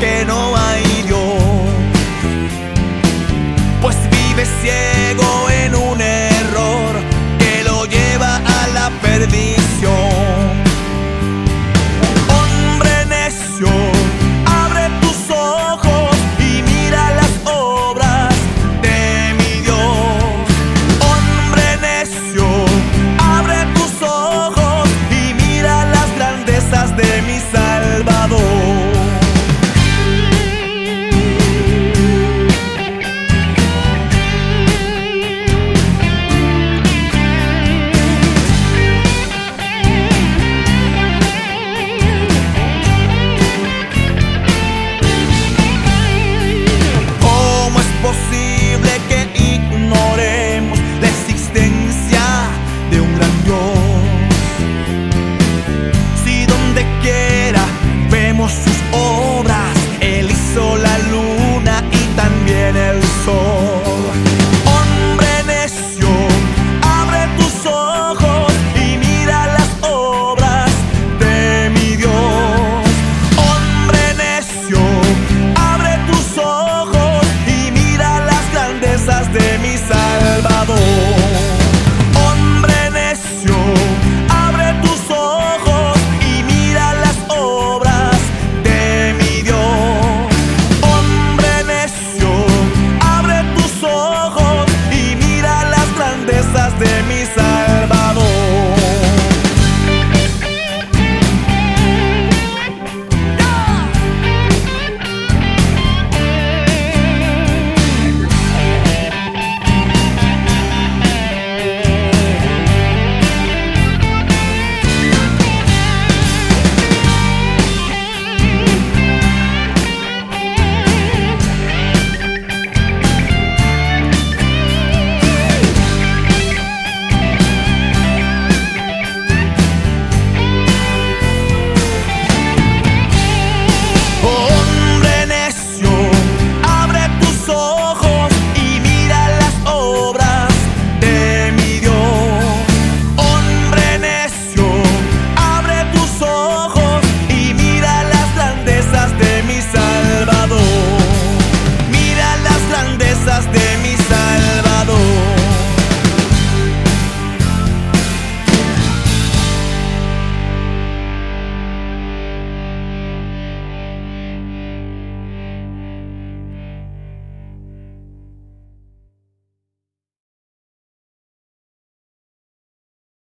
que no hay Dios, pues vive ciego.